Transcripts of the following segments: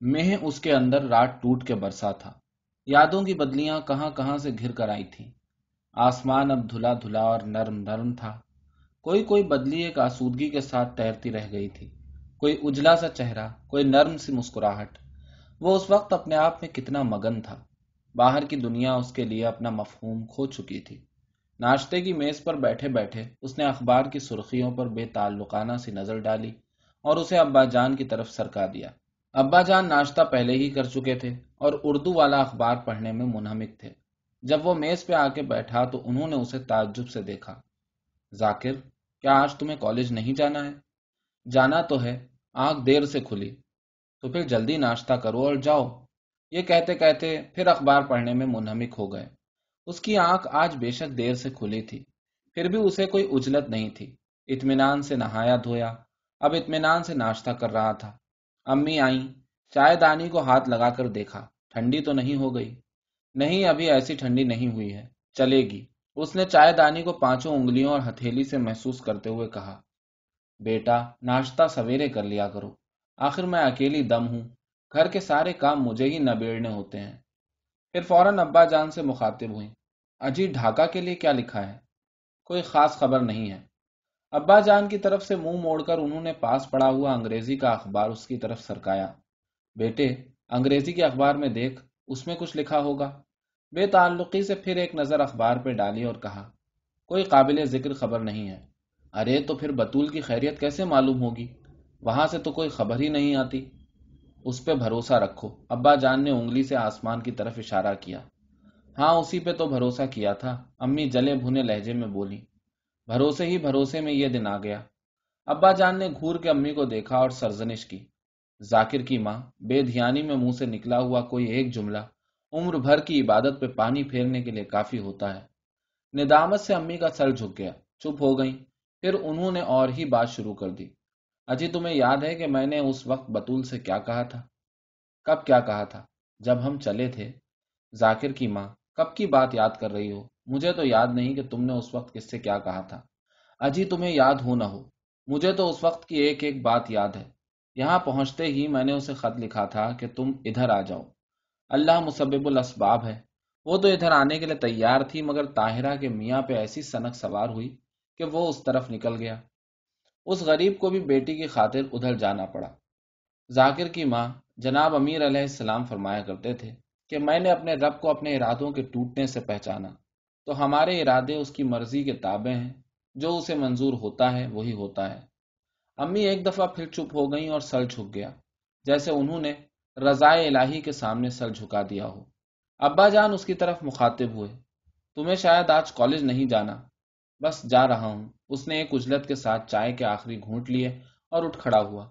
مہ اس کے اندر رات ٹوٹ کے برسا تھا۔ یادوں کی بدلیاں کہاں کہاں سے گھر کر آئی تھیں۔ آسمان اب دھلا دھلا اور نرم نرم تھا۔ کوئی کوئی بدلی ایک آسودگی کے ساتھ تیرتی رہ گئی تھی۔ کوئی اجلا سا چہرہ، کوئی نرم سی مسکراہٹ۔ وہ اس وقت اپنے آپ میں کتنا مگن تھا۔ باہر کی دنیا اس کے لیے اپنا مفہوم کھو چکی تھی۔ ناشتے کی میز پر بیٹھے بیٹھے اس نے اخبار کی سرخیوں پر بے تعلقانہ سی نظر ڈالی اور اسے ابا جان کی طرف سرکا دیا۔ ابا جان ناشتہ پہلے ہی کر چکے تھے اور اردو والا اخبار پڑھنے میں منہمک تھے۔ جب وہ میز پہ آ کے بیٹھا تو انہوں نے اسے تعجب سے دیکھا۔ ذاکر، کیا آج تمہیں کالج نہیں جانا ہے؟ جانا تو ہے، آنکھ دیر سے کھلی۔ تو پھر جلدی ناشتہ کرو اور جاؤ۔ یہ کہتے کہتے پھر اخبار پڑھنے میں منہمک ہو گئے۔ اس کی آنکھ آج بے شک دیر سے کھلی تھی۔ پھر بھی اسے کوئی اجلت نہیں تھی۔ اطمینان سے نہایا دھویا۔ اب اطمینان سے ناشتہ کر رہا تھا۔ امی آئیں چائے دانی کو ہاتھ لگا کر دیکھا، ٹھنڈی تو نہیں ہو گئی۔ نہیں، ابھی ایسی ٹھنڈی نہیں ہوئی ہے، چلے گی۔ اس نے چائے دانی کو پانچوں انگلیوں اور ہتھیلی سے محسوس کرتے ہوئے کہا، بیٹا، ناشتہ سویرے کر لیا کرو۔ آخر میں اکیلی دم ہوں۔ گھر کے سارے کام مجھے ہی نبیڑنے ہوتے ہیں۔ پھر فوراً ابا جان سے مخاطب ہوئی اجی، ڈھاکہ کے لیے کیا لکھا ہے؟ کوئی خاص خبر نہیں ہے۔ ابا جان کی طرف سے منہ موڑ کر انہوں نے پاس پڑا ہوا انگریزی کا اخبار اس کی طرف سرکایا۔ بیٹے، انگریزی کے اخبار میں دیکھ، اس میں کچھ لکھا ہوگا۔ بے تعلقی سے پھر ایک نظر اخبار پہ ڈالی اور کہا، کوئی قابل ذکر خبر نہیں ہے۔ ارے، تو پھر بطول کی خیریت کیسے معلوم ہوگی؟ وہاں سے تو کوئی خبر ہی نہیں آتی۔ اس پہ بھروسہ رکھو۔ ابا جان نے انگلی سے آسمان کی طرف اشارہ کیا۔ ہاں اسی پہ تو بھروسہ کیا تھا۔ امی جلے بھونے لہجے میں بولی بھروسے ہی بھروسے میں یہ دن آ گیا۔ ابا جان نے گھور کے امی کو دیکھا اور سرزنش کی۔ ذاکر کی ماں، بے دھیانی میں منہ سے نکلا ہوا کوئی ایک جملہ عمر بھر کی عبادت پہ پانی پھیرنے کے لیے کافی ہوتا ہے۔ ندامت سے امی کا سر جھک گیا، چپ ہو گئی پھر انہوں نے اور ہی بات شروع کر دی۔ اجی، تمہیں یاد ہے کہ میں نے اس وقت بطول سے کیا کہا تھا؟ کب کیا کہا تھا؟ جب ہم چلے تھے۔ ذاکر کی ماں، کب کی بات یاد کر رہی ہو؟ مجھے تو یاد نہیں کہ تم نے اس وقت کس سے کیا کہا تھا۔ اجی تمہیں یاد ہو نہ ہو۔ مجھے تو اس وقت کی ایک ایک بات یاد ہے۔ یہاں پہنچتے ہی میں نے اسے خط لکھا تھا کہ تم ادھر آ جاؤ۔ اللہ مسبب الاسباب ہے۔ وہ تو ادھر آنے کے لیے تیار تھی، مگر طاہرہ کے میاں پہ ایسی سنک سوار ہوئی کہ وہ اس طرف نکل گیا۔ اس غریب کو بھی بیٹی کی خاطر ادھر جانا پڑا۔ ذاکر کی ماں جناب امیر علیہ السلام فرمایا کرتے تھے کہ میں نے اپنے رب کو اپنے ارادوں کے ٹوٹنے سے پہچانا۔ تو ہمارے ارادے اس کی مرضی کے تابع ہیں۔ جو اسے منظور ہوتا ہے، وہی ہوتا ہے۔ امی ایک دفعہ پھر چپ ہو گئیں اور سر جھک گیا، جیسے انہوں نے رضائے الہی کے سامنے سر جھکا دیا ہو۔ ابا جان اس کی طرف مخاطب ہوئے۔ تمہیں شاید آج کالج نہیں جانا۔ بس جا رہا ہوں۔ اس نے ایک اجلت کے ساتھ چائے کے آخری گھونٹ لیے اور اٹھ کھڑا ہوا۔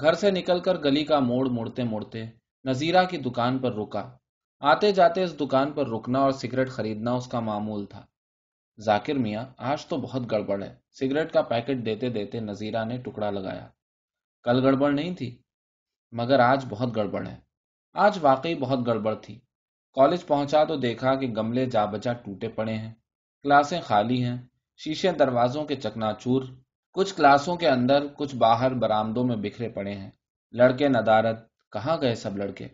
گھر سے نکل کر گلی کا موڑ موڑتے موڑتے نذیرہ کی دکان پر رکا۔ آتے جاتے اس دکان پر رکنا اور سگریٹ خریدنا اس کا معمول تھا۔ ذاکر میاں، آج تو بہت گڑبڑ ہے۔ سگریٹ کا پیکٹ دیتے دیتے نذیرہ نے ٹکڑا لگایا۔ کل گڑبڑ نہیں تھی، مگر آج بہت گڑبڑ ہے۔ آج واقعی بہت گڑبڑ تھی۔ کالج پہنچا تو دیکھا کہ گملے جا بجا ٹوٹے پڑے ہیں۔ کلاسیں خالی ہیں، شیشے دروازوں کے چکنا چور کچھ کلاسوں کے اندر کچھ باہر برامدوں میں بکھرے پڑے ہیں۔ لڑکے ندارت، کہاں گئے سب لڑکے؟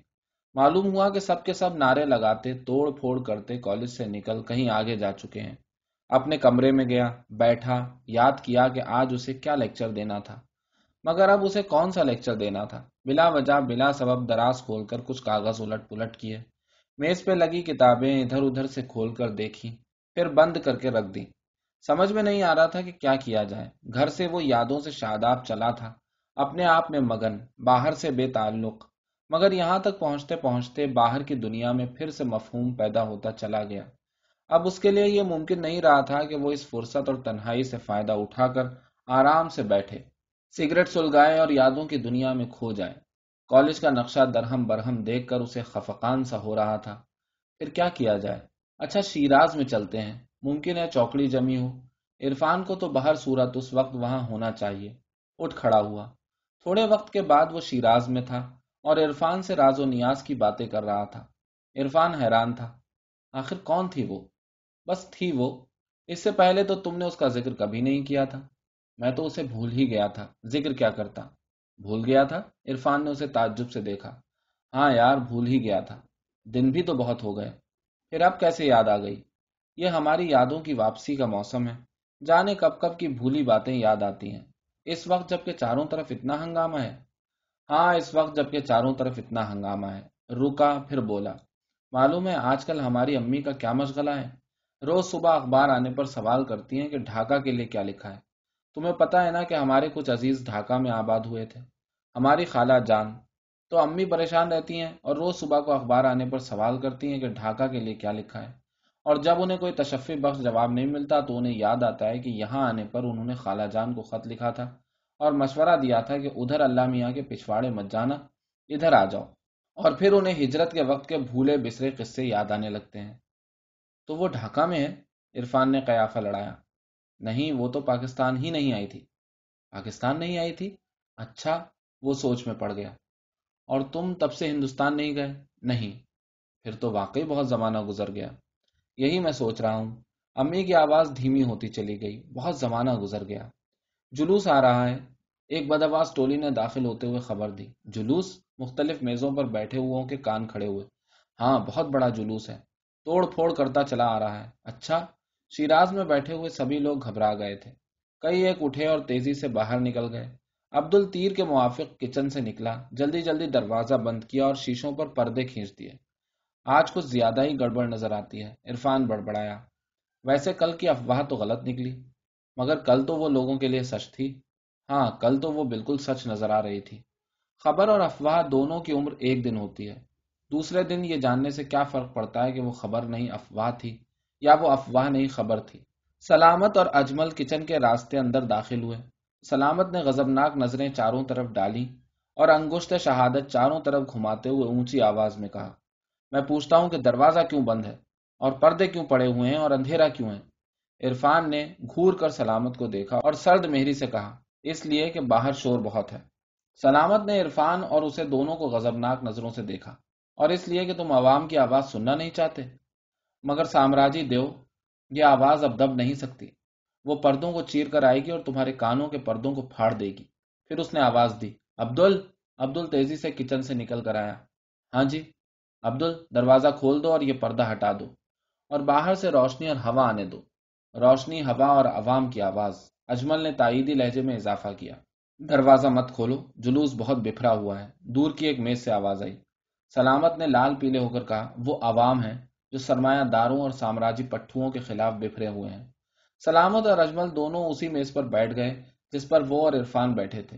معلوم ہوا کہ سب کے سب نعرے لگاتے، توڑ پھوڑ کرتے کالج سے نکل کہیں آگے جا چکے ہیں۔ اپنے کمرے میں گیا، بیٹھا، یاد کیا کہ آج اسے کیا لیکچر دینا تھا۔ مگر اب اسے کون سا لیکچر دینا تھا؟ بلا وجہ، بلا سبب دراز کھول کر کچھ کاغذ الٹ پلٹ کیے۔ میز پہ لگی کتابیں ادھر ادھر سے کھول کر دیکھی، پھر بند کر کے رکھ دی۔ سمجھ میں نہیں آ رہا تھا کہ کیا کیا جائے۔ گھر سے وہ یادوں سے شاداب چلا تھا، اپنے آپ میں مگن، باہر سے بے تعلق۔ مگر یہاں تک پہنچتے پہنچتے باہر کی دنیا میں پھر سے مفہوم پیدا ہوتا چلا گیا۔ اب اس کے لیے یہ ممکن نہیں رہا تھا کہ وہ اس فرصت اور تنہائی سے فائدہ اٹھا کر آرام سے بیٹھے، سگریٹ سلگائے اور یادوں کی دنیا میں کھو جائے کالج کا نقشہ درہم برہم دیکھ کر اسے خفقان سا ہو رہا تھا۔ پھر کیا کیا جائے؟ اچھا شیراز میں چلتے ہیں۔ ممکن ہے چوکڑی جمی ہو۔ عرفان کو تو بہر صورت اس وقت وہاں ہونا چاہیے۔ اٹھ کھڑا ہوا۔ تھوڑے وقت کے بعد وہ شیراز میں تھا اور عرفان سے راز و نیاز کی باتیں کر رہا تھا۔ عرفان حیران تھا۔ آخر کون تھی وہ؟ بس تھی وہ۔ اس سے پہلے تو تم نے اس کا ذکر کبھی نہیں کیا تھا۔ میں تو اسے بھول ہی گیا تھا۔ ذکر کیا کرتا؟ بھول گیا تھا؟ عرفان نے اسے تعجب سے دیکھا۔ ہاں یار، بھول ہی گیا تھا۔ دن بھی تو بہت ہو گئے۔ پھر اب کیسے یاد آ گئی؟ یہ ہماری یادوں کی واپسی کا موسم ہے۔ جانے کب کب کی بھولی باتیں یاد آتی ہیں۔ اس وقت جبکہ چاروں طرف اتنا ہنگامہ ہے۔ ہاں اس وقت جبکہ چاروں طرف اتنا ہنگامہ ہے۔ رکا، پھر بولا، معلوم ہے آج کل ہماری امی کا کیا مشغلہ ہے؟ روز صبح اخبار آنے پر سوال کرتی ہیں کہ ڈھاکہ کے لیے کیا لکھا ہے۔ تمہیں پتا ہے نا کہ ہمارے کچھ عزیز ڈھاکہ میں آباد ہوئے تھے۔ ہماری خالہ جان۔ تو امی پریشان رہتی ہیں اور روز صبح کو اخبار آنے پر سوال کرتی ہیں کہ ڈھاکہ کے لیے کیا لکھا ہے۔ اور جب انہیں کوئی تشفی بخش جواب نہیں ملتا تو انہیں یاد آتا ہے کہ یہاں آنے پر انہوں نے خالہ جان کو خط لکھا تھا اور مشورہ دیا تھا کہ ادھر اللہ میاں کے پچھواڑے مت جانا، ادھر آ جاؤ۔ اور پھر انہیں ہجرت کے وقت کے بھولے بسرے قصے یاد آنے لگتے ہیں۔ تو وہ ڈھاکہ میں ہے عرفان نے قیافہ لڑایا۔ نہیں، وہ تو پاکستان ہی نہیں آئی تھی۔ پاکستان نہیں آئی تھی؟ اچھا وہ سوچ میں پڑ گیا۔ اور تم تب سے ہندوستان نہیں گئے؟ نہیں۔ پھر تو واقعی بہت زمانہ گزر گیا۔ یہی میں سوچ رہا ہوں۔ امی کی آواز دھیمی ہوتی چلی گئی۔ بہت زمانہ گزر گیا۔ جلوس آ رہا ہے۔ ایک بدواز ٹولی نے داخل ہوتے ہوئے خبر دی۔ جلوس مختلف میزوں پر بیٹھے ہوئے کے کان کھڑے ہوئے۔ ہاں بہت بڑا جلوس ہے۔ توڑ پھوڑ کرتا چلا آ رہا ہے۔ اچھا شیراز میں بیٹھے ہوئے سبھی لوگ گھبرا گئے تھے۔ کئی ایک اٹھے اور تیزی سے باہر نکل گئے۔ عبد الطیر کے موافق کچن سے نکلا۔ جلدی جلدی دروازہ بند کیا اور شیشوں پر پردے کھینچ دیے۔ آج کچھ زیادہ ہی گڑبڑ نظر آتی ہے۔ عرفان بڑبڑایا۔ ویسے کل کی افواہ تو غلط نکلی، مگر کل تو وہ لوگوں کے لیے سچ تھی۔ ہاں کل تو وہ بالکل سچ نظر آ رہی تھی۔ خبر اور افواہ دونوں کی عمر ایک دن ہوتی ہے۔ دوسرے دن یہ جاننے سے کیا فرق پڑتا ہے کہ وہ خبر نہیں، افواہ تھی، یا وہ افواہ نہیں، خبر تھی؟ سلامت اور اجمل کچن کے راستے اندر داخل ہوئے۔ سلامت نے غزبناک نظریں چاروں طرف ڈالی اور انگشت شہادت چاروں طرف گھماتے ہوئے اونچی آواز میں کہا، میں پوچھتا ہوں کہ دروازہ کیوں بند ہے؟ اور پردے کیوں پڑے ہوئے ہیں؟ اور اندھیرا کیوں ہے؟ عرفان نے گھور کر سلامت کو دیکھا اور سرد مہری سے کہا، اس لیے کہ باہر شور بہت ہے۔ سلامت نے عرفان اور اسے دونوں کو غزبناک نظروں سے دیکھا۔ اور اس لیے کہ تم عوام کی آواز سننا نہیں چاہتے۔ مگر سامراجی دیو، یہ آواز اب دب نہیں سکتی۔ وہ پردوں کو چیر کر آئے گی اور تمہارے کانوں کے پردوں کو پھاڑ دے گی۔ پھر اس نے آواز دی، عبدل عبدل تیزی سے کچن سے نکل کر آیا۔ ہاں جی عبدل، دروازہ کھول دو اور یہ پردہ ہٹا دو۔ اور باہر سے روشنی اور ہوا آنے دو۔ روشنی، ہوا اور عوام کی آواز۔ اجمل نے تائیدی لہجے میں اضافہ کیا۔ دروازہ مت کھولو، جلوس بہت بکھرا ہوا ہے۔ دور کی ایک میز سے آواز آئی۔ سلامت نے لال پیلے ہو کر کہا، وہ عوام ہے جو سرمایہ داروں اور سامراجی پٹھوؤں کے خلاف بفرے ہوئے ہیں۔ سلامت اور اجمل دونوں اسی میز پر بیٹھ گئے جس پر وہ اور عرفان بیٹھے تھے۔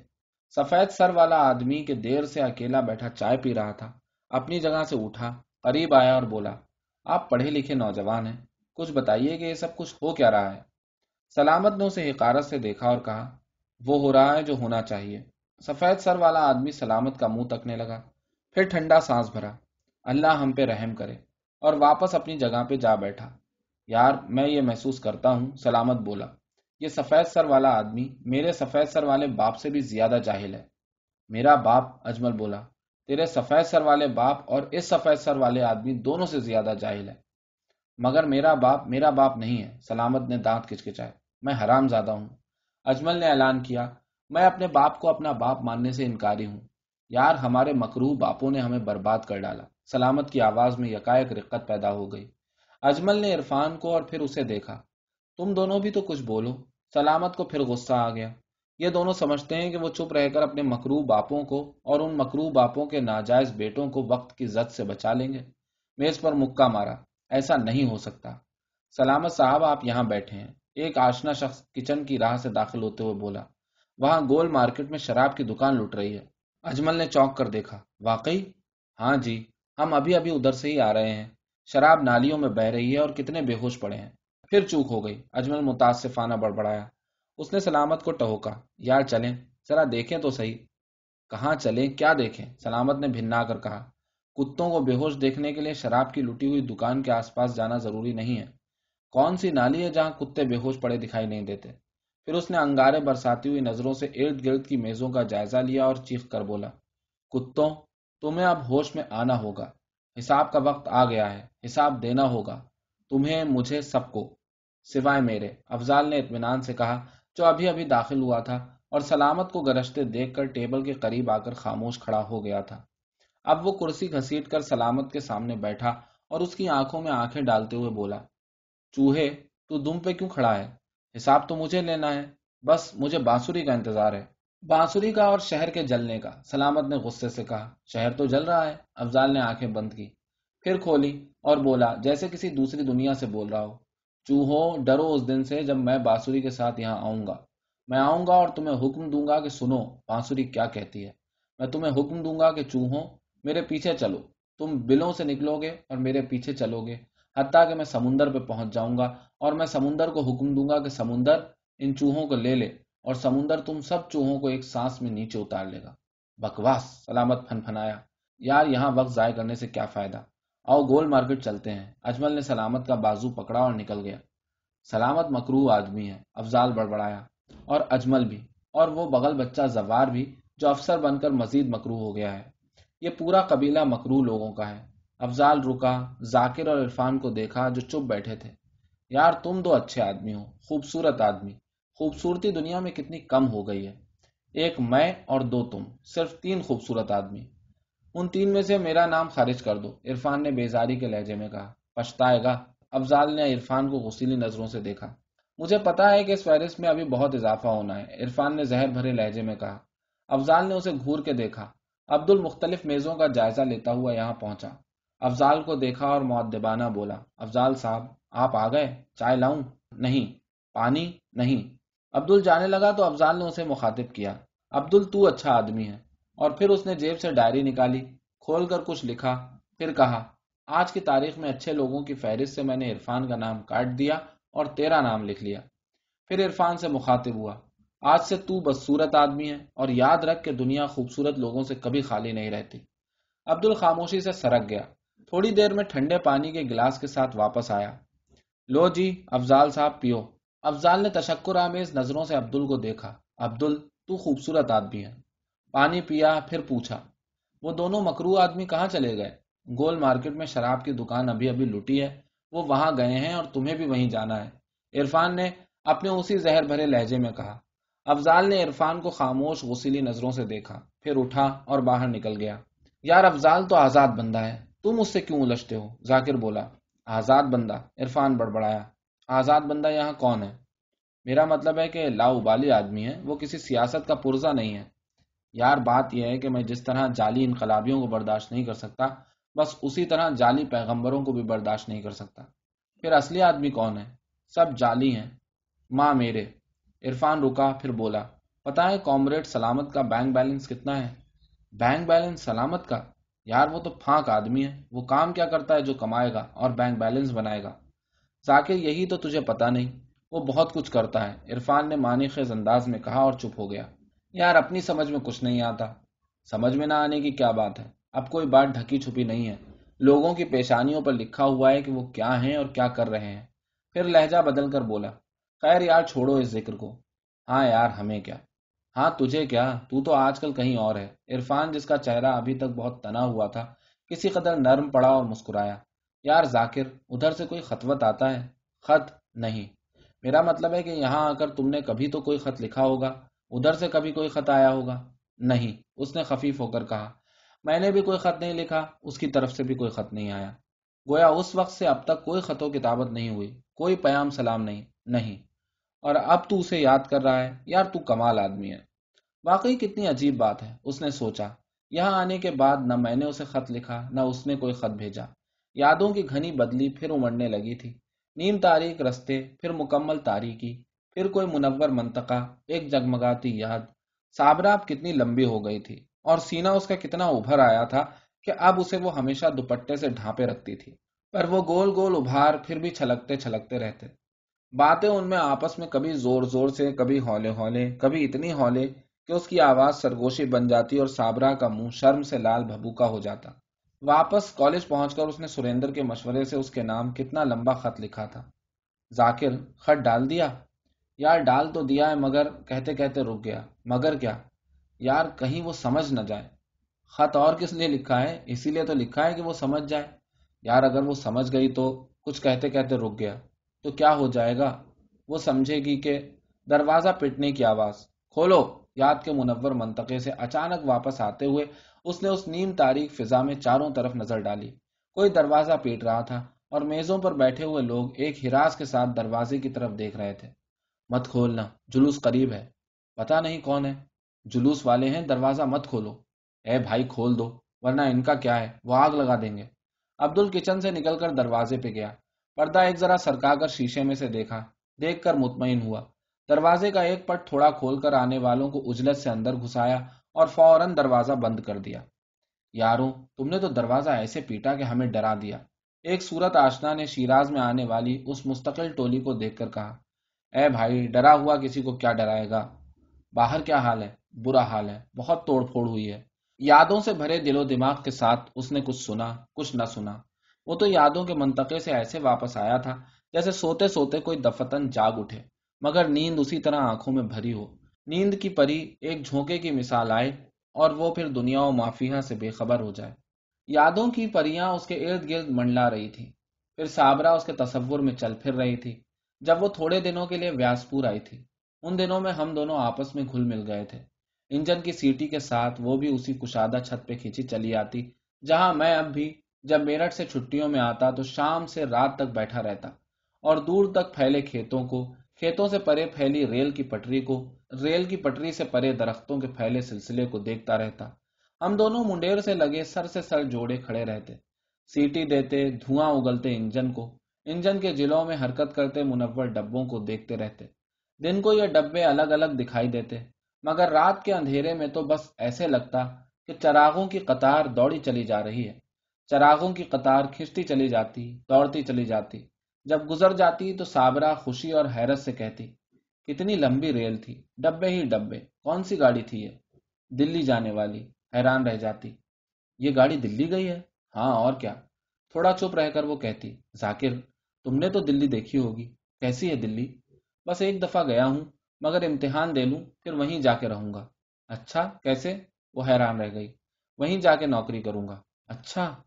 سفید سر والا آدمی کے دیر سے اکیلا بیٹھا چائے پی رہا تھا۔ اپنی جگہ سے اٹھا، قریب آیا اور بولا، آپ پڑھے لکھے نوجوان ہیں، کچھ بتائیے کہ یہ سب کچھ ہو کیا رہا ہے؟ سلامت نے اسے حکارت سے دیکھا اور کہا، وہ ہو رہا ہے جو ہونا چاہیے۔ سفید سر والا آدمی سلامت کا منہ تکنے لگا۔ پھر ٹھنڈا سانس بھرا۔ اللہ ہم پہ رحم کرے۔ اور واپس اپنی جگہ پہ جا بیٹھا۔ یار، میں یہ محسوس کرتا ہوں، سلامت بولا۔ یہ سفید سر والا آدمی میرے سفید سر والے باپ سے بھی زیادہ جاہل ہے۔ میرا باپ اجمل بولا۔ تیرے سفید سر والے باپ اور اس سفید سر والے آدمی دونوں سے زیادہ جاہل ہے۔ مگر میرا باپ میرا باپ نہیں ہے۔ سلامت نے دانت کچکچائے۔ میں حرام زیادہ ہوں۔ اجمل نے اعلان کیا، میں اپنے باپ کو اپنا باپ ماننے سے انکاری ہوں۔ یار ہمارے مکرو باپوں نے ہمیں برباد کر ڈالا۔ سلامت کی آواز میں یکائک رقت پیدا ہو گئی۔ اجمل نے عرفان کو اور پھر اسے دیکھا۔ تم دونوں بھی تو کچھ بولو۔ سلامت کو پھر غصہ آ گیا۔ یہ دونوں سمجھتے ہیں کہ وہ چپ رہ کر اپنے مکرو باپوں کو اور ان مکرو باپوں کے ناجائز بیٹوں کو وقت کی زد سے بچا لیں گے۔ میز پر مکہ مارا۔ ایسا نہیں ہو سکتا۔ سلامت صاحب، آپ یہاں بیٹھے ہیں۔ ایک آشنا شخص کچن کی راہ سے داخل ہوتے ہوئے بولا، وہاں گول مارکیٹ میں شراب کی دکان لٹ رہی ہے۔ اجمل نے چونک کر دیکھا، واقعی؟ ہاں جی ہم ابھی ابھی ادھر سے ہی آ رہے ہیں۔ شراب نالیوں میں بہ رہی ہے اور کتنے بے ہوش پڑے ہیں۔ پھر چوک ہو گئی۔ اجمل متاثفانہ بڑبڑایا۔ اس نے سلامت کو ٹہوکا۔ یار چلیں، ذرا دیکھیں تو صحیح۔ کہاں چلیں؟ کیا دیکھیں؟ سلامت نے بھنا کر کہا۔ کتوں کو بے ہوش دیکھنے کے لیے شراب کی لٹی ہوئی دکان کے آس پاس جانا ضروری نہیں ہے۔ کون سی نالی ہے جہاں کتے بے ہوش پڑے دکھائی نہیں دیتے؟ پھر اس نے انگارے برساتی ہوئی نظروں سے ارد گرد کی میزوں کا جائزہ لیا اور چیخ کر بولا، کتوں، تمہیں اب ہوش میں آنا ہوگا۔ حساب کا وقت آ گیا ہے، حساب دینا ہوگا۔ تمہیں، مجھے، سب کو۔ سوائے میرے۔ افضال نے اطمینان سے کہا، جو ابھی ابھی داخل ہوا تھا اور سلامت کو گرجتے دیکھ کر ٹیبل کے قریب آ کر خاموش کھڑا ہو گیا تھا۔ اب وہ کرسی گھسیٹ کر سلامت کے سامنے بیٹھا اور اس کی آنکھوں میں آنکھیں ڈالتے ہوئے بولا، چوہے، تو دم پہ کیوں کھڑا ہے؟ حساب تو مجھے لینا ہے، بس مجھے بانسری کا انتظار ہے۔ بانسری کا اور شہر کے جلنے کا۔ سلامت نے غصے سے کہا، شہر تو جل رہا ہے۔ افضال نے آنکھیں بند کی۔ پھر کھولی اور بولا، جیسے کسی دوسری دنیا سے بول رہا ہو۔ چوہو ڈرو اس دن سے جب میں بانسری کے ساتھ یہاں آؤں گا۔ میں آؤں گا اور تمہیں حکم دوں گا کہ سنو بانسری کیا کہتی ہے۔ میں تمہیں حکم دوں گا کہ چوہو میرے پیچھے چلو۔ تم بلوں سے نکلو گے اور میرے پیچھے چلو گے۔ حتیٰ کہ میں سمندر پہ پہنچ جاؤں گا۔ اور میں سمندر کو حکم دوں گا کہ سمندر ان چوہوں کو لے لے اور سمندر تم سب چوہوں کو ایک سانس میں نیچے اتار لے گا۔ بکواس، سلامت پھن پھنایا یار، یہاں وقت ضائع کرنے سے کیا فائدہ؟ آؤ گول مارکیٹ چلتے ہیں۔ اجمل نے سلامت کا بازو پکڑا اور نکل گیا۔ سلامت مکرو آدمی ہے، افضال بڑبڑایا۔ اور اجمل بھی، اور وہ بغل بچہ زوار بھی، جو افسر بن کر مزید مکرو ہو گیا ہے۔ یہ پورا قبیلہ مکرو لوگوں کا ہے۔ افضال رکا، ذاکر اور عرفان کو دیکھا جو چپ بیٹھے تھے۔ یار تم دو اچھے آدمی ہو، خوبصورت آدمی۔ خوبصورتی دنیا میں کتنی کم ہو گئی ہے۔ ایک میں اور دو تم، صرف تین خوبصورت آدمی۔ ان تین میں سے میرا نام خارج کر دو۔ عرفان نے بیزاری کے لہجے میں کہا، پچھتائے گا۔ افضال نے عرفان کو غسیلی نظروں سے دیکھا۔ مجھے پتا ہے کہ اس فہرست میں ابھی بہت اضافہ ہونا ہے۔ عرفان نے زہر بھرے لہجے میں کہا۔ افضال نے اسے گھور کے دیکھا۔ عبد المختلف میزوں کا جائزہ لیتا ہوا یہاں پہنچا۔ افضال کو دیکھا اور معدبانہ بولا، افضال صاحب آپ آ گئے، چائے لاؤں؟ نہیں، پانی نہیں۔ عبدل جانے لگا تو افضال نے اسے مخاطب کیا، عبدل تو اچھا آدمی ہے۔ اور پھر اس نے جیب سے ڈائری نکالی، کھول کر کچھ لکھا، پھر کہا، آج کی تاریخ میں اچھے لوگوں کی فہرست سے میں نے عرفان کا نام کاٹ دیا اور تیرا نام لکھ لیا۔ پھر عرفان سے مخاطب ہوا، آج سے تو بدصورت آدمی ہے اور یاد رکھ کہ دنیا خوبصورت لوگوں سے کبھی خالی نہیں رہتی۔ عبد الخاموشی سے سرک گیا، تھوڑی دیر میں ٹھنڈے پانی کے گلاس کے ساتھ واپس آیا۔ لو جی افضال صاحب پیو۔ افضال نے تشکر آمیز نظروں سے عبدل کو دیکھا۔ عبدل، تو خوبصورت آدمی ہے۔ پانی پیا، پھر پوچھا۔ وہ دونوں مکرو آدمی کہاں چلے گئے؟ گول مارکیٹ میں شراب کی دکان ابھی ابھی لٹی ہے۔ وہ وہاں گئے ہیں اور تمہیں بھی وہیں جانا ہے۔ عرفان نے اپنے اسی زہر بھرے لہجے میں کہا۔ افضال نے عرفان کو خاموش، غسیلی نظروں سے دیکھا۔ پھر اٹھا اور باہر نکل گیا۔ یار، افضال تو آزاد بندہ ہے۔ تم اس سے کیوں الجھتے ہو؟ ذاکر بولا۔ آزاد بندہ، عرفان بڑبڑایا، آزاد بندہ یہاں کون ہے؟ میرا مطلب ہے کہ لا ابالی آدمی ہے، وہ کسی سیاست کا پرزا نہیں ہے۔ یار، بات یہ ہے کہ میں جس طرح جعلی انقلابیوں کو برداشت نہیں کر سکتا، بس اسی طرح جعلی پیغمبروں کو بھی برداشت نہیں کر سکتا۔ پھر اصلی آدمی کون ہے؟ سب جعلی ہیں۔ ماں میرے۔ عرفان رکا، پھر بولا پتا ہے کامریڈ سلامت کا بینک بیلنس کتنا ہے؟ بینک بیلنس سلامت کا؟ یار وہ تو پھانک آدمی ہے۔ وہ کام کیا کرتا ہے جو کمائے گا اور بینک بیلنس بنائے گا۔ ذاکر یہی تو تجھے پتا نہیں، وہ بہت کچھ کرتا ہے۔ عرفان نے مانی خیز انداز میں کہا اور چپ ہو گیا۔ یار اپنی سمجھ میں کچھ نہیں آتا۔ سمجھ میں نہ آنے کی کیا بات ہے؟ اب کوئی بات ڈھکی چھپی نہیں ہے۔ لوگوں کی پیشانیوں پر لکھا ہوا ہے کہ وہ کیا ہیں اور کیا کر رہے ہیں۔ پھر لہجہ بدل کر بولا، خیر یار چھوڑو اس ذکر کو۔ ہاں یار، ہمیں کیا؟ ہاں تجھے کیا؟ تو تو آج کل کہیں اور ہے۔ عرفان، جس کا چہرہ ابھی تک بہت تنا ہوا تھا، کسی قدر نرم پڑا اور مسکرایا۔ یار ذاکر، ادھر سے کوئی خطوت آتا ہے؟ خط نہیں۔ میرا مطلب ہے کہ یہاں آ کر تم نے کبھی تو کوئی خط لکھا ہوگا؟ ادھر سے کبھی کوئی خط آیا ہوگا؟ نہیں، اس نے خفیف ہو کر کہا۔ میں نے بھی کوئی خط نہیں لکھا، اس کی طرف سے بھی کوئی خط نہیں آیا۔ گویا اس وقت سے اب تک کوئی خط و کتابت نہیں ہوئی، کوئی پیام سلام نہیں نہیں۔ اور اب تو اسے یاد کر رہا ہے، یار تو کمال آدمی ہے۔ واقعی کتنی عجیب بات ہے۔ اس نے سوچا، یہاں آنے کے بعد نہ میں نے اسے خط لکھا، نہ اس نے کوئی خط بھیجا۔ یادوں کی گھنی بدلی، پھر امڑنے لگی تھی۔ نیم تاریخ رستے، پھر مکمل تاریخی، پھر کوئی منور منطقہ، ایک جگمگاتی یاد۔ سابراب کتنی لمبی ہو گئی تھی، اور سینا اس کا کتنا ابھر آیا تھا کہ اب اسے وہ ہمیشہ دوپٹے سے ڈھانپے رکھتی تھی۔ پر وہ گول گول ابھار، پھر بھی چھلکتے چھلکتے رہتے۔ باتیں ان میں آپس میں کبھی زور زور سے، کبھی ہولے ہولے، کبھی اتنی ہولے کہ اس کی آواز سرگوشی بن جاتی اور سابرا کا منہ شرم سے لال بھبوکا ہو جاتا۔ واپس کالج پہنچ کر اس نے سریندر کے مشورے سے اس کے نام کتنا لمبا خط لکھا تھا۔ ذاکر، خط ڈال دیا؟ یار ڈال تو دیا ہے مگر کہتے کہتے رک گیا۔ مگر کیا؟ یار کہیں وہ سمجھ نہ جائے۔ خط اور کس لیے لکھا ہے؟ اسی لیے تو لکھا ہے کہ وہ سمجھ جائے۔ یار اگر وہ سمجھ گئی تو کچھ کہتے کہتے رک گیا۔ تو کیا ہو جائے گا؟ وہ سمجھے گی کہ دروازہ پٹنے کی آواز۔ کھولو۔ یاد کے منور منطقے سے اچانک واپس آتے ہوئے اس نے اس نیم تاریخ فضا میں چاروں طرف نظر ڈالی۔ کوئی دروازہ پیٹ رہا تھا اور میزوں پر بیٹھے ہوئے لوگ ایک ہراس کے ساتھ دروازے کی طرف دیکھ رہے تھے۔ مت کھولنا۔ جلوس قریب ہے۔ پتا نہیں کون ہے۔ جلوس والے ہیں۔ دروازہ مت کھولو۔ اے بھائی، کھول دو، ورنہ ان کا کیا ہے؟ وہ آگ لگا دیں گے۔ عبد کچن سے نکل کر دروازے پہ گیا۔ پردہ ایک ذرا سرکا کر شیشے میں سے دیکھا، دیکھ کر مطمئن ہوا۔ دروازے کا ایک پٹ تھوڑا کھول کر آنے والوں کو اجلت سے اندر گھسایا اور فوراً دروازہ بند کر دیا۔ یاروں تم نے تو دروازہ ایسے پیٹا کہ ہمیں ڈرا دیا۔ ایک صورت آشنا نے شیراز میں آنے والی اس مستقل ٹولی کو دیکھ کر کہا، اے بھائی، ڈرا ہوا کسی کو کیا ڈرائے گا؟ باہر کیا حال ہے؟ برا حال ہے، بہت توڑ پھوڑ ہوئی ہے۔ یادوں سے بھرے دل و دماغ کے ساتھ اس نے کچھ سنا، کچھ نہ سنا۔ وہ تو یادوں کے منطقے سے ایسے واپس آیا تھا جیسے سوتے سوتے کوئی دفتن جاگ اٹھے، مگر نیند اسی طرح آنکھوں میں بھری ہو۔ نیند کی پری ایک جھونکے کی مثال آئے اور وہ پھر دنیا و معافیہ سے بے خبر ہو جائے۔ یادوں کی پریاں اس کے ارد گرد منڈلا رہی تھی پھر سابرا اس کے تصور میں چل پھر رہی تھی، جب وہ تھوڑے دنوں کے لیے ویاسپور آئی تھی۔ ان دنوں میں ہم دونوں آپس میں گھل مل گئے تھے۔ انجن کی سیٹی کے ساتھ وہ بھی اسی کشادہ چھت پہ کھینچی چلی آتی، جہاں میں اب بھی جب میرٹھ سے چھٹیوں میں آتا تو شام سے رات تک بیٹھا رہتا اور دور تک پھیلے کھیتوں کو، کھیتوں سے پرے پھیلی ریل کی پٹری کو، ریل کی پٹری سے پرے درختوں کے پھیلے سلسلے کو دیکھتا رہتا۔ ہم دونوں منڈیر سے لگے سر سے سر جوڑے کھڑے رہتے۔ سیٹی دیتے، دھواں اگلتے انجن کو۔ انجن کے جلوں میں حرکت کرتے منور ڈبوں کو دیکھتے رہتے۔ دن کو یہ ڈبے الگ الگ دکھائی دیتے۔ مگر رات کے اندھیرے میں تو بس ایسے لگتا کہ چراغوں کی قطار دوڑی چلی جا رہی ہے۔ چراغوں کی قطار کھنچتی چلی جاتی، دوڑتی چلی جاتی۔ جب گزر جاتی تو سابرا خوشی اور حیرت سے کہتی، کتنی لمبی ریل تھی، ڈبے ہی ڈبے، کون سی گاڑی تھی یہ؟ دلی جانے والی، حیران رہ جاتی۔ یہ گاڑی دلی گئی ہے؟ ہاں اور کیا؟ تھوڑا چپ رہ کر وہ کہتی، ذاکر، تم نے تو دلی دیکھی ہوگی۔ کیسی ہے دلی؟ بس ایک دفعہ گیا ہوں، مگر امتحان دے لوں، پھر وہیں جا کے رہوں گا۔ اچھا کیسے؟ وہ حیران رہ گئی۔ وہیں جا کے نوکری کروں گا۔ اچھا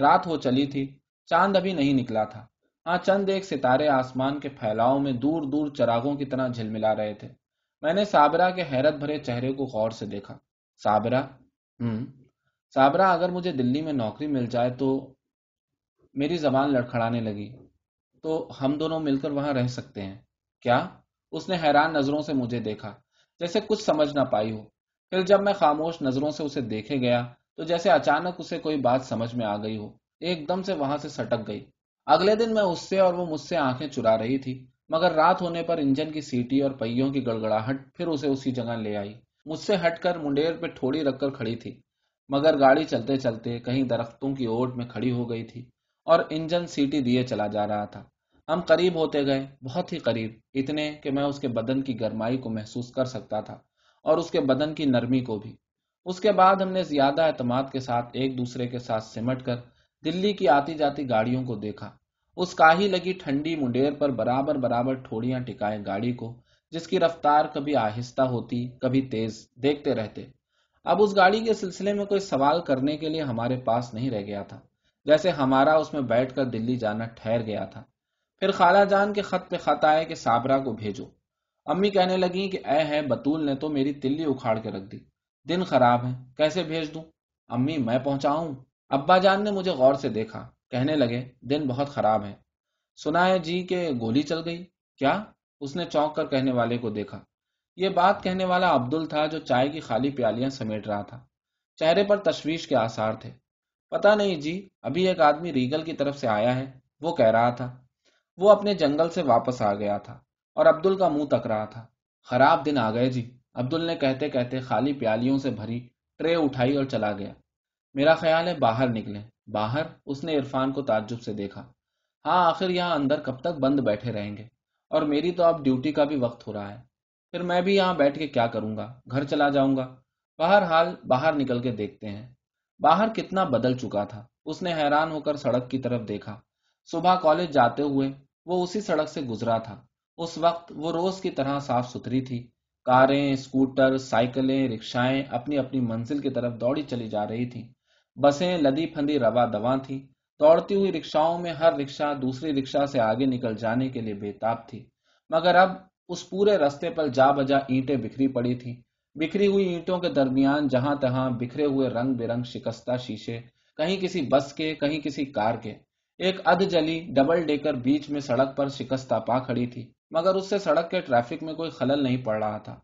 رات ہو چلی تھی، چاند ابھی نہیں نکلا تھا۔ ہاں چند ایک ستارے آسمان کے پھیلاؤ میں دور دور چراغوں کی طرح جھلملا رہے تھے۔ میں نے سابرا کے حیرت بھرے چہرے کو غور سے دیکھا۔ سابرا ہوں سابرا اگر مجھے دلی میں نوکری مل جائے تو میری زبان لڑکھڑانے لگی۔ تو ہم دونوں مل کر وہاں رہ سکتے ہیں۔ کیا؟ اس نے حیران نظروں سے مجھے دیکھا۔ جیسے کچھ سمجھ نہ پائی ہو۔ پھر جب میں خاموش نظروں سے اسے دیکھے گیا تو جیسے اچانک اسے کوئی بات سمجھ میں آ گئی ہو، ایک دم سے وہاں سے سٹک گئی۔ اگلے دن میں اس سے اور وہ مجھ سے آنکھیں چرا رہی تھی، مگر رات ہونے پر انجن کی سیٹی اور پہیوں کی گڑگڑاہٹ پھر اسے اسی جگہ لے آئی۔ مجھ سے ہٹ کر منڈیر پہ ٹھوڑی رکھ کر کھڑی تھی، مگر گاڑی چلتے چلتے کہیں درختوں کی اوٹ میں کھڑی ہو گئی تھی اور انجن سیٹی دیے چلا جا رہا تھا۔ ہم قریب ہوتے گئے، بہت ہی قریب، اتنے کہ میں اس کے بدن کی گرمائی کو محسوس کر سکتا تھا اور اس کے بدن کی نرمی کو بھی۔ اس کے بعد ہم نے زیادہ اعتماد کے ساتھ ایک دوسرے کے ساتھ سمٹ کر دلی کی آتی جاتی گاڑیوں کو دیکھا۔ اس کا ہی لگی ٹھنڈی منڈیر پر برابر برابر ٹھوڑیاں ٹکائے گاڑی کو، جس کی رفتار کبھی آہستہ ہوتی، کبھی تیز، دیکھتے رہتے۔ اب اس گاڑی کے سلسلے میں کوئی سوال کرنے کے لیے ہمارے پاس نہیں رہ گیا تھا، جیسے ہمارا اس میں بیٹھ کر دلی جانا ٹھہر گیا تھا۔ پھر خالہ جان کے خط پہ خط آئے کہ سابرا کو بھیجو۔ امی کہنے لگی کہ اے ہے بطول نے تو میری تلی اکھاڑ کے رکھ دی۔ دن خراب ہے کیسے بھیج دوں؟ امی، میں پہنچاؤں۔ ابا جان نے مجھے غور سے دیکھا، کہنے لگے، دن بہت خراب ہے سنا ہے جی کہ گولی چل گئی؟ کیا؟ اس نے چونک کر کہنے والے کو دیکھا۔ یہ بات کہنے والا عبدل تھا جو چائے کی خالی پیالیاں سمیٹ رہا تھا۔ چہرے پر تشویش کے آثار تھے۔ پتا نہیں جی ابھی ایک آدمی ریگل کی طرف سے آیا ہے۔ وہ کہہ رہا تھا۔ وہ اپنے جنگل سے واپس آ گیا تھا اور عبدل کا منہ تک رہا تھا۔ خراب دن آ گئے جی۔ عبدل نے کہتے کہتے خالی پیالیوں سے بھری ٹرے اٹھائی اور چلا گیا۔ میرا خیال ہے باہر نکلے۔ باہر؟ اس نے عرفان کو تعجب سے دیکھا۔ ہاں آخر یہاں اندر کب تک بند بیٹھے رہیں گے؟ اور میری تو اب ڈیوٹی کا بھی وقت ہو رہا ہے۔ پھر میں بھی یہاں بیٹھ کے کیا کروں گا؟ گھر چلا جاؤں گا۔ باہر حال باہر نکل کے دیکھتے ہیں۔ باہر کتنا بدل چکا تھا۔ اس نے حیران ہو کر سڑک کی طرف دیکھا۔ صبح کالج جاتے ہوئے وہ اسی سڑک سے گزرا تھا۔ اس وقت وہ روز کی طرح صاف ستھری تھی۔ کاریں اسکوٹر سائیکلیں، رکشائیں اپنی اپنی منزل کی طرف دوڑی چلی جا رہی تھیں۔ بسیں لدی پھندی روا دواں تھیں۔ دوڑتی ہوئی رکشاؤں میں ہر رکشا دوسری رکشا سے آگے نکل جانے کے لیے بےتاب تھی۔ مگر اب اس پورے رستے پر جا بجا اینٹیں بکھری پڑی تھی بکھری ہوئی اینٹوں کے درمیان جہاں تہاں بکھرے ہوئے رنگ برنگ شکستہ شیشے، کہیں کسی بس کے، کہیں کسی کار کے۔ ایک ادھ جلی ڈبل ڈیکر بیچ میں سڑک پر شکستہ پا کھڑی تھی۔ مگر اس سے سڑک کے ٹریفک میں کوئی خلل نہیں پڑ رہا تھا۔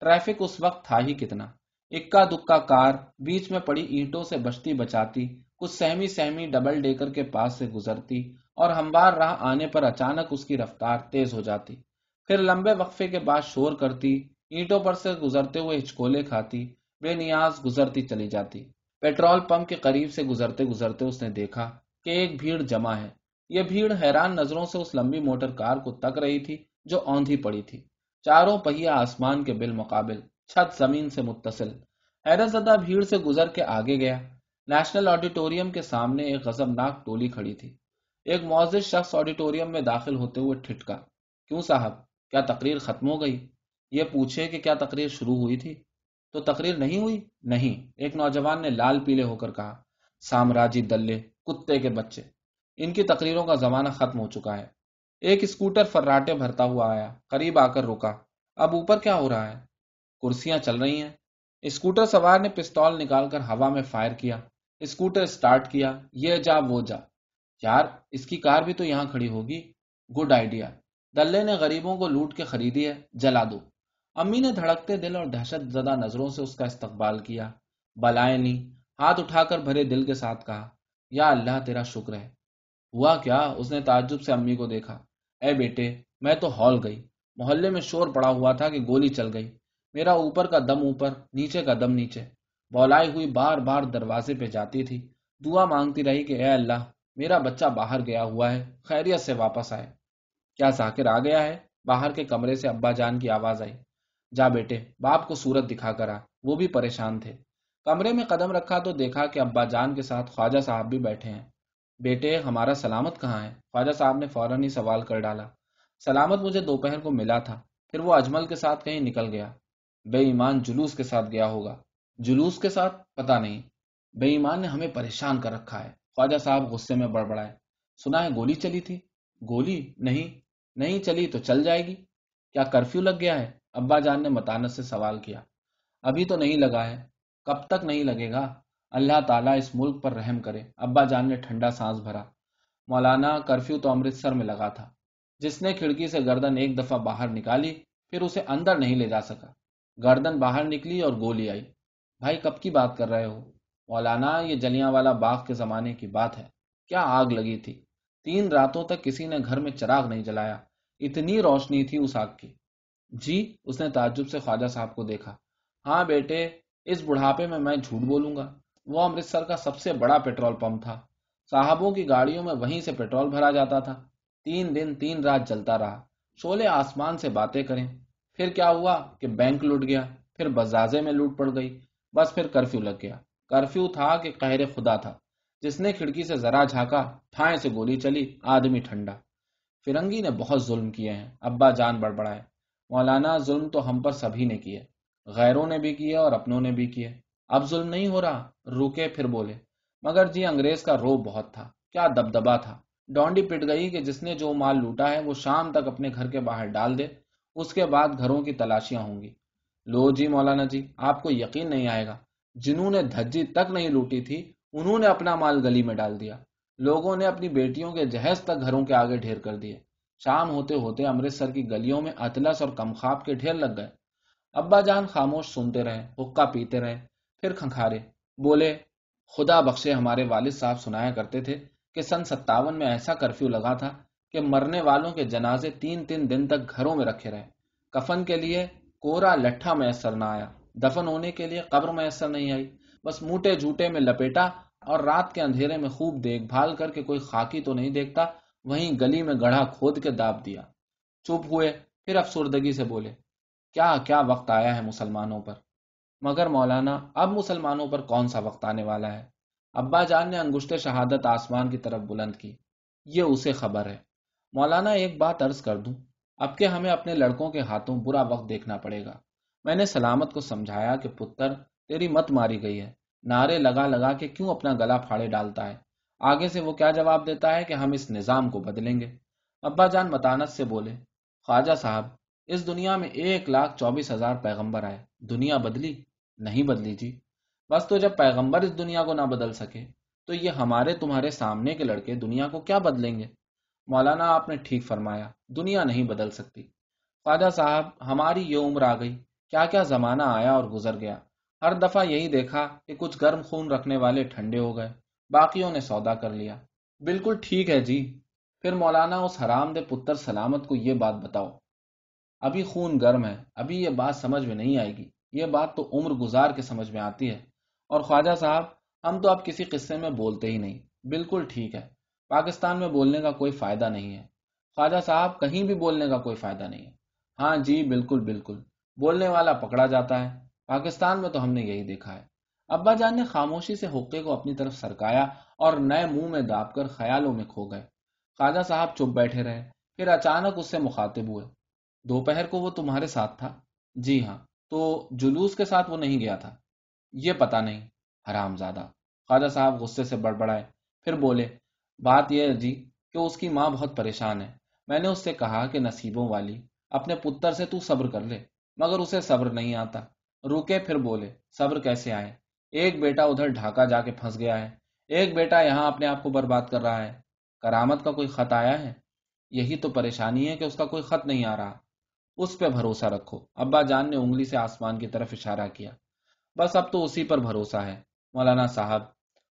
ٹریفک اس وقت تھا ہی کتنا۔ اکا دکا کار بیچ میں پڑی اینٹوں سے بچتی بچاتی، کچھ سہمی سہمی ڈبل ڈیکر کے پاس سے گزرتی اور ہموار راہ آنے پر اچانک اس کی رفتار تیز ہو جاتی۔ پھر لمبے وقفے کے بعد شور کرتی، اینٹوں پر سے گزرتے ہوئے ہچکولے کھاتی، بے نیاز گزرتی چلی جاتی۔ پیٹرول پمپ کے قریب سے گزرتے گزرتے اس نے دیکھا کہ ایک بھیڑ جمع ہے۔ یہ بھیڑ حیران نظروں سے اس لمبی موٹر کار کو تک رہی تھی جو اوندھی پڑی تھی۔ چاروں پہیا آسمان کے بالمقابل چھت زمین سے متصل حیرت زدہ بھیڑ سے گزر کے آگے گیا۔ نیشنل آڈیٹوریم کے سامنے ایک غزبناک ٹولی کھڑی تھی۔ ایک معزز شخص آڈیٹوریم میں داخل ہوتے ہوئے ٹھٹکا۔ کیوں صاحب؟ کیا تقریر ختم ہو گئی؟ یہ پوچھے کہ کیا تقریر شروع ہوئی تھی؟ تو تقریر نہیں ہوئی؟ نہیں۔ ایک نوجوان نے لال پیلے ہو کر کہا۔ سامراجی دلے، کتے کے بچے۔ ان کی تقریروں کا زمانہ ختم ہو چکا ہے۔ ایک اسکوٹر فراٹے بھرتا ہوا آیا، قریب آ کر رکا۔ اب اوپر کیا ہو رہا ہے؟ کرسیاں چل رہی ہیں۔ اسکوٹر سوار نے پستول نکال کر ہوا میں فائر کیا۔ اسکوٹر اسٹارٹ کیا۔ یہ جا، وہ جا۔ یار، اس کی کار بھی تو یہاں کھڑی ہوگی۔ Good idea. دلے نے غریبوں کو لوٹ کے خریدی ہے، جلا دو۔ امی نے دھڑکتے دل اور دہشت زدہ نظروں سے اس کا استقبال کیا۔ بلائیں لی ہاتھ اٹھا کر بھرے دل کے ساتھ کہا، یا اللہ تیرا شکر ہے۔ ہوا کیا؟ اس نے تعجب سے امی کو دیکھا۔ اے بیٹے، میں تو ہال گئی۔ محلے میں شور پڑا ہوا تھا کہ گولی چل گئی۔ میرا اوپر کا دم اوپر، نیچے کا دم نیچے۔ بولائی ہوئی بار بار دروازے پہ جاتی تھی۔ دعا مانگتی رہی کہ اے اللہ، میرا بچہ باہر گیا ہوا ہے۔ خیریت سے واپس آئے۔ کیا ذاکر آ گیا ہے؟ باہر کے کمرے سے ابا جان کی آواز آئی۔ جا بیٹے، باپ کو صورت دکھا کر آ۔ وہ بھی پریشان تھے۔ کمرے میں قدم رکھا تو دیکھا کہ ابا جان کے ساتھ خواجہ صاحب بھی بیٹھے ہیں۔ بیٹے، ہمارا سلامت کہاں ہے؟ خواجہ صاحب نے فوراً ہی سوال کر ڈالا۔ سلامت مجھے دوپہر کو ملا تھا، پھر وہ اجمل کے ساتھ کہیں نکل گیا۔ بے ایمان جلوس کے ساتھ گیا ہوگا۔ جلوس کے ساتھ؟ پتا نہیں۔ بے ایمان نے ہمیں پریشان کر رکھا ہے۔ خواجہ صاحب غصے میں بڑبڑائے۔ سنا ہے گولی چلی تھی؟ گولی؟ نہیں۔ نہیں چلی تو چل جائے گی۔ کیا کرفیو لگ گیا ہے؟ ابا جان نے متانت سے سوال کیا۔ ابھی تو نہیں لگا ہے۔ کب تک نہیں لگے گا؟ اللہ تعالیٰ اس ملک پر رحم کرے۔ ابا جان نے ٹھنڈا سانس بھرا۔ مولانا کرفیو تو امرتسر میں لگا تھا۔ جس نے کھڑکی سے گردن ایک دفعہ باہر نکالی، پھر اسے اندر نہیں لے جا سکا۔ گردن باہر نکلی اور گولی آئی۔ بھائی، کب کی بات کر رہے ہو؟ مولانا، یہ جلیاں والا باغ کے زمانے کی بات ہے۔ کیا آگ لگی تھی؟ تین راتوں تک کسی نے گھر میں چراغ نہیں جلایا۔ اتنی روشنی تھی اس آگ کی۔ جی اس نے تعجب سے خواجہ صاحب کو دیکھا۔ ہاں بیٹے، اس بڑھاپے میں میں جھوٹ بولوں گا۔ وہ امرتسر کا سب سے بڑا پیٹرول پمپ تھا۔ صاحبوں کی گاڑیوں میں وہیں سے پیٹرول بھرا جاتا تھا۔ تین دن تین رات جلتا رہا۔ شولے آسمان سے باتیں کریں۔ پھر کیا ہوا کہ بینک لوٹ گیا۔ پھر بزازے میں لوٹ پڑ گئی۔ بس پھر کرفیو لگ گیا۔ کرفیو تھا کہ قہر خدا تھا۔ جس نے کھڑکی سے ذرا جھانکا تھائیں سے گولی چلی، آدمی ٹھنڈا۔ فرنگی نے بہت ظلم کیے ہیں۔ ابا جان بڑبڑائے۔ مولانا ظلم تو ہم پر سبھی نے کیے۔ غیروں نے بھی کیے اور اپنوں نے بھی کیے۔ اب ظلم نہیں ہو رہا۔ روکے پھر بولے، مگر جی انگریز کا رو بہت تھا، کیا دبدبا تھا۔ ڈونڈی پٹ گئی کہ جس نے جو مال لوٹا ہے وہ شام تک اپنے گھر کے باہر ڈال دے، اس کے بعد گھروں کی تلاشیاں ہوں گی۔ لو جی مولانا جی آپ کو یقین نہیں آئے گا۔ جنہوں نے دھجی تک نہیں لوٹی تھی، انہوں نے اپنا مال گلی میں ڈال دیا۔ لوگوں نے اپنی بیٹیوں کے جہیز تک گھروں کے آگے ڈھیر کر دیے۔ شام ہوتے ہوتے امرتسر کی گلیوں میں اطلس اور کمخاب کے ڈھیر لگ گئے۔ ابا جان خاموش سنتے رہے، حکا پیتے رہے۔ پھر کھنکھارے۔ بولے، خدا بخشے، ہمارے والد صاحب سنایا کرتے تھے کہ سن ستاون میں ایسا کرفیو لگا تھا کہ مرنے والوں کے جنازے تین تین دن تک گھروں میں رکھے رہے۔ کفن کے لیے کورا لٹھا میسر نہ آیا، دفن ہونے کے لیے قبر میسر نہیں آئی۔ بس موٹے جھوٹے میں لپیٹا اور رات کے اندھیرے میں خوب دیکھ بھال کر کے کوئی خاکی تو نہیں دیکھتا، وہیں گلی میں گڑھا کھود کے داب دیا۔ چپ ہوئے، پھر افسردگی سے بولے، کیا کیا وقت آیا ہے مسلمانوں پر؟ مگر مولانا، اب مسلمانوں پر کون سا وقت آنے والا ہے؟ ابا جان نے انگشت شہادت آسمان کی طرف بلند کی۔ یہ اسے خبر ہے۔ مولانا، ایک بات عرض کر دوں۔ اب کے ہمیں اپنے لڑکوں کے ہاتھوں برا وقت دیکھنا پڑے گا۔ میں نے سلامت کو سمجھایا کہ پتر، تیری مت ماری گئی ہے۔ نعرے لگا لگا کے کیوں اپنا گلا پھاڑے ڈالتا ہے؟ آگے سے وہ کیا جواب دیتا ہے کہ ہم اس نظام کو بدلیں گے؟ ابا جان متانت سے بولے، خواجہ صاحب، اس دنیا میں ایک لاکھ چوبیس ہزار پیغمبر آئے۔ دنیا بدلی۔ نہیں بدلی جی بس تو جب پیغمبر اس دنیا کو نہ بدل سکے، تو یہ ہمارے تمہارے سامنے کے لڑکے دنیا کو کیا بدلیں گے؟ مولانا، آپ نے ٹھیک فرمایا، دنیا نہیں بدل سکتی۔ خواجہ صاحب، ہماری یہ عمر آ گئی، کیا کیا زمانہ آیا اور گزر گیا؟ ہر دفعہ یہی دیکھا کہ کچھ گرم خون رکھنے والے ٹھنڈے ہو گئے، باقیوں نے سودا کر لیا۔ بالکل ٹھیک ہے جی۔ پھر مولانا، اس حرام دے پتر سلامت کو یہ بات بتاؤ۔ ابھی خون گرم ہے، ابھی یہ بات سمجھ میں نہیں آئے گی۔ یہ بات تو عمر گزار کے سمجھ میں آتی ہے۔ اور خواجہ صاحب، ہم تو اب کسی قصے میں بولتے ہی نہیں۔ بالکل ٹھیک ہے۔ پاکستان میں بولنے کا کوئی فائدہ نہیں ہے۔ خواجہ صاحب، کہیں بھی بولنے کا کوئی فائدہ نہیں ہے۔ ہاں جی بالکل بالکل۔ بولنے والا پکڑا جاتا ہے۔ پاکستان میں تو ہم نے یہی دیکھا ہے۔ ابا جان نے خاموشی سے حقے کو اپنی طرف سرکایا اور نئے منہ میں داپ کر خیالوں میں کھو گئے۔ خواجہ صاحب چپ بیٹھے رہے۔ پھر اچانک اس سے مخاطب ہوئے۔ دوپہر کو وہ تمہارے ساتھ تھا؟ جی ہاں۔ تو جلوس کے ساتھ وہ نہیں گیا تھا۔ یہ پتا نہیں، حرام زیادہ خواجہ صاحب غصے سے بڑبڑائے، پھر بولے، بات یہ جی کہ اس کی ماں بہت پریشان ہے۔ میں نے اس سے کہا کہ نصیبوں والی، اپنے پتر سے تو صبر کر لے، مگر اسے صبر نہیں آتا۔ روکے پھر بولے، صبر کیسے آئے؟ ایک بیٹا ادھر ڈھاکا جا کے پھنس گیا ہے۔ ایک بیٹا یہاں اپنے آپ کو برباد کر رہا ہے۔ کرامت کا کوئی خط آیا ہے؟ یہی تو پریشانی ہے کہ اس کا کوئی خط نہیں آ رہا۔ اس پہ بھروسہ رکھو۔ ابا جان نے انگلی سے آسمان کی طرف اشارہ کیا۔ بس اب تو اسی پر بھروسہ ہے۔ مولانا صاحب،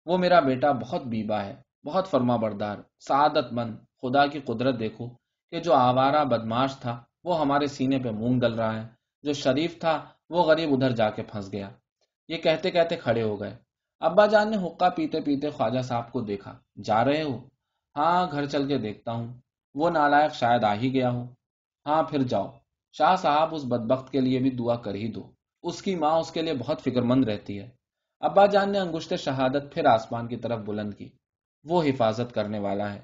وہ میرا بیٹا بہت بیبا ہے، بہت فرما بردار، سعادت مند۔ خدا کی قدرت دیکھو کہ جو آوارہ بدماش تھا، وہ ہمارے سینے پہ مونگ ڈل رہا ہے۔ جو شریف تھا، وہ غریب ادھر جا کے پھنس گیا۔ یہ کہتے کہتے کھڑے ہو گئے۔ ابا جان نے حقہ پیتے پیتے خواجہ صاحب کو دیکھا۔ جا رہے ہو؟ ہاں گھر چل کے دیکھتا ہوں۔ وہ نالائق شاید آ ہی گیا ہو۔ ہاں پھر جاؤ۔ شاہ صاحب اس بدبخت کے لیے بھی دعا کر ہی دو۔ اس کی ماں اس کے لیے بہت فکر مند رہتی ہے۔ ابا جان نے انگشت شہادت پھر آسمان کی طرف بلند کی۔ وہ حفاظت کرنے والا ہے۔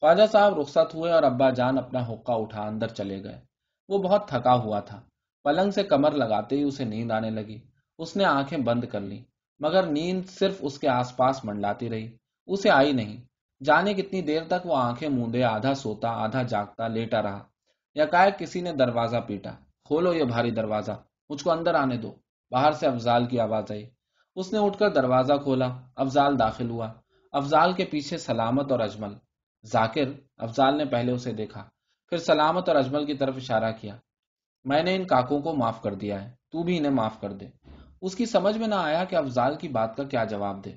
خواجہ صاحب رخصت ہوئے اور ابا جان اپنا حقہ اٹھا اندر چلے گئے۔ وہ بہت تھکا ہوا تھا۔ پلنگ سے کمر لگاتے ہی اسے نیند آنے لگی۔ اس نے آنکھیں بند کر لی مگر نیند صرف اس کے آس پاس منڈلاتی رہی۔ اسے آئی نہیں۔ جانے کتنی دیر تک وہ آنکھیں موندے آدھا سوتا، آدھا جاگتا، لیٹا رہا۔ کسی نے دروازہ پیٹا، کھولو یہ بھاری دروازہ، مجھ کو اندر آنے دو۔ باہر سے افضال کی آواز آئی۔ اس نے اٹھ کر دروازہ کھولا، افضال داخل ہوا۔ افضال کے پیچھے سلامت اور اجمل۔ ذاکر، افضال نے پہلے اسے دیکھا، پھر سلامت اور اجمل کی طرف اشارہ کیا۔ میں نے ان کاکوں کو معاف کر دیا ہے، تو بھی انہیں معاف کر دے۔ اس کی سمجھ میں نہ آیا کہ افضال کی بات کا کیا جواب دے۔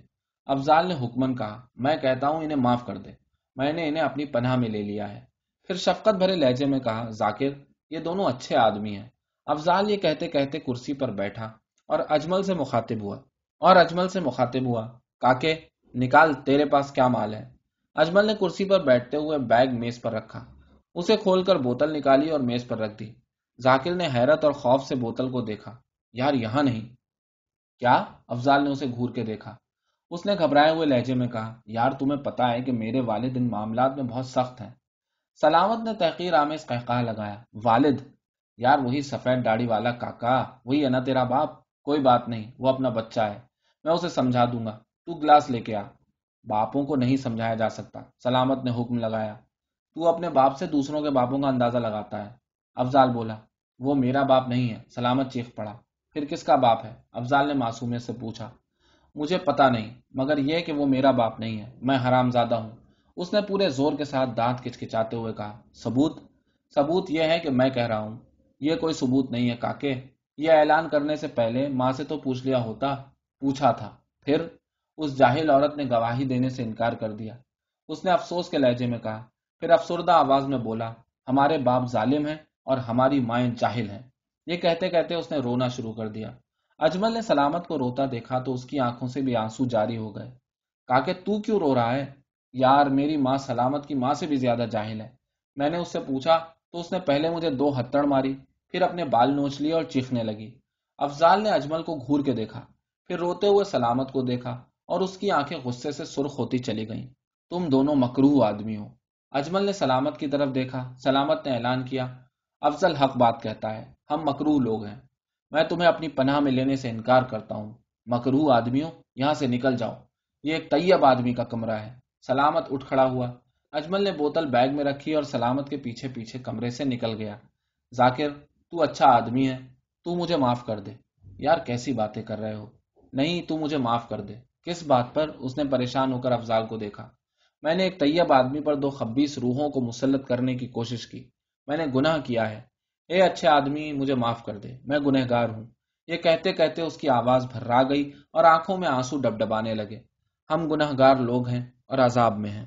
افضال نے حکمن کہا، میں کہتا ہوں انہیں معاف کر دے۔ میں نے انہیں اپنی پناہ میں لے لیا ہے۔ پھر شفقت بھرے لہجے میں کہا، ذاکر، یہ دونوں اچھے آدمی ہیں۔ افضال یہ کہتے کہتے کرسی پر بیٹھا اور اجمل سے مخاطب ہوا۔ اور اجمل سے مخاطب ہوا، کاکے، نکال، تیرے پاس کیا مال ہے؟ اجمل نے کرسی پر بیٹھتے ہوئے بیگ میز پر رکھا۔ اسے کھول کر بوتل نکالی اور میز پر رکھ دی۔ ذاکر نے حیرت اور خوف سے بوتل کو دیکھا۔ یار، یہاں نہیں۔ کیا؟ افضال نے اسے گھور کے دیکھا۔ اس نے گھبرائے ہوئے لہجے میں کہا، یار، تمہیں پتا ہے کہ میرے والد ان معاملات میں بہت سخت ہیں۔ سلامت نے تحقیر آمیز قہقہ لگایا۔ والد، یار وہی سفید داڑھی والا کاکا، وہی ہے نا تیرا باپ؟ کوئی بات نہیں، وہ اپنا بچہ ہے۔ میں اسے سمجھا دوں گا۔ تو گلاس لے کے آ۔ باپوں کو نہیں سمجھایا جا سکتا۔ سلامت نے حکم لگایا۔ تو اپنے باپ سے دوسروں کے باپوں کا اندازہ لگاتا ہے۔ افضال بولا، وہ میرا باپ نہیں ہے۔ سلامت چیخ پڑا۔ پھر کس کا باپ ہے؟ افضال نے معصومیت سے پوچھا۔ مجھے پتا نہیں، مگر یہ کہ وہ میرا باپ نہیں ہے۔ میں حرام زادہ ہوں۔ اس نے پورے زور کے ساتھ دانت کچکچاتے ہوئے کہا، ثبوت ثبوت یہ ہے کہ میں کہہ رہا ہوں، یہ کوئی ثبوت نہیں ہے کاکے۔ یہ اعلان کرنے سے پہلے ماں سے تو پوچھ لیا ہوتا، پوچھا تھا۔ پھر اس جاہل عورت نے گواہی دینے سے انکار کر دیا۔ اس نے افسوس کے لہجے میں کہا، پھر افسردہ آواز میں بولا، ہمارے باپ ظالم ہیں اور ہماری مائیں جاہل ہیں۔ یہ کہتے کہتے اس نے رونا شروع کر دیا۔ اجمل نے سلامت کو روتا دیکھا تو اس کی آنکھوں سے بھی آنسو جاری ہو گئے۔ کاکے، تو کیوں رو رہا ہے؟ یار میری ماں سلامت کی ماں سے بھی زیادہ جاہل ہے۔ میں نے اس سے پوچھا تو اس نے پہلے مجھے دو ہتڑ ماری، پھر اپنے بال نوچ لیے اور چیخنے لگی۔ افضال نے اجمل کو گھور کے دیکھا، پھر روتے ہوئے سلامت کو دیکھا اور اس کی آنکھیں غصے سے سرخ ہوتی چلی گئیں۔ تم دونوں مکرو آدمی ہو۔ اجمل نے سلامت کی طرف دیکھا، سلامت نے اعلان کیا، افضل حق بات کہتا ہے، ہم مکرو لوگ ہیں۔ میں تمہیں اپنی پناہ میں لینے سے انکار کرتا ہوں۔ مکرو آدمیوں یہاں سے نکل جاؤ۔ یہ ایک طیب آدمی کا کمرہ ہے۔ سلامت اٹھ کھڑا ہوا۔ اجمل نے بوتل بیگ میں رکھی اور سلامت کے پیچھے پیچھے کمرے سے نکل گیا۔ ذاکر، تو اچھا آدمی ہے، تو مجھے معاف کر دے۔ یار، کیسی باتیں کر رہے ہو؟ نہیں، تو مجھے معاف کر دے۔ کس بات پر؟ اس نے پریشان ہو کر افضال کو دیکھا۔ میں نے ایک طیب آدمی پر دو خبیص روحوں کو مسلط کرنے کی کوشش کی۔ میں نے گناہ کیا ہے۔ اے اچھے آدمی، مجھے معاف کر دے۔ میں گنہ گار ہوں۔ یہ کہتے کہتے اس کی آواز بھرا گئی اور آنکھوں میں آنسو ڈب ڈبانے لگے۔ ہم گناہ گار لوگ ہیں۔ اور عذاب میں ہیں۔